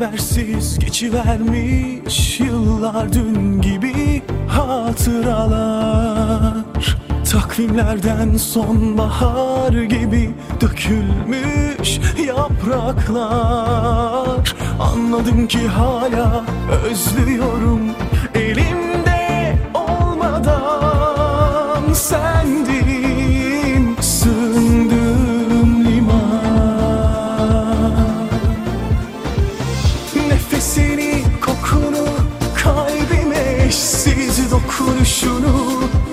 Habersiz geçivermiş yıllar dün gibi hatıralar. Takvimlerden sonbahar gibi dökülmüş yapraklar. Anladım ki hala özlüyorum elimde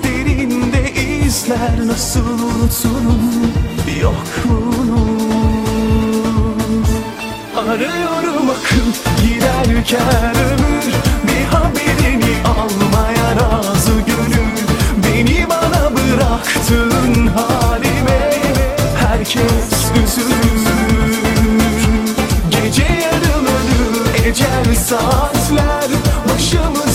Derinde izler nasıl unuturum yokluğunu Arıyorum akıl giderken ömür. Bir haberini almaya razı gönül. Beni bana bıraktığın halime Herkes üzülür. Gece yarıları ecel saatler Başımıza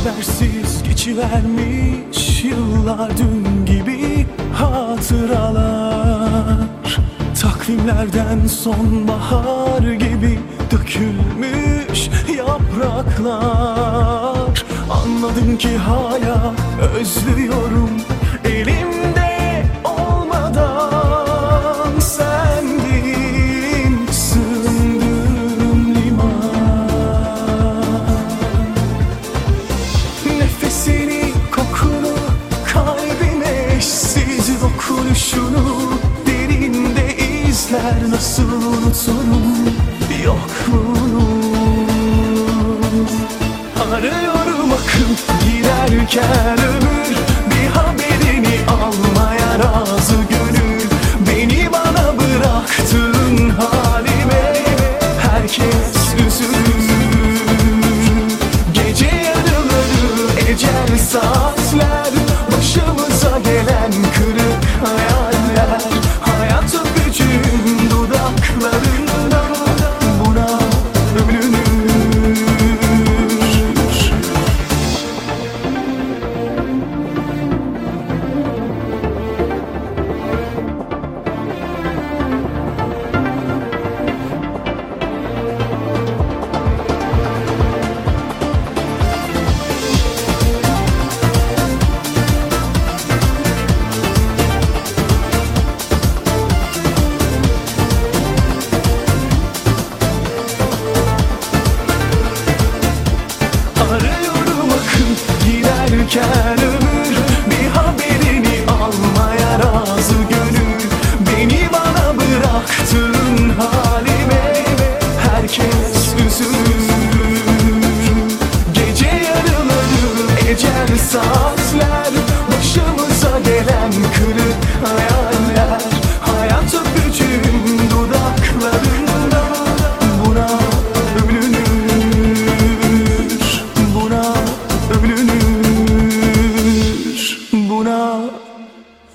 Habersiz geçivermiş yıllar dün gibi hatıralar. Takvimlerden sonbahar gibi dökülmüş yapraklar. Anladım ki hala özlüyorum elimde dokunuşunu Derinde izler nasıl unuturum? Yokluğunu Arıyorum akıl girerken ömür Bir haberini almaya razı gönül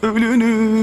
ölünü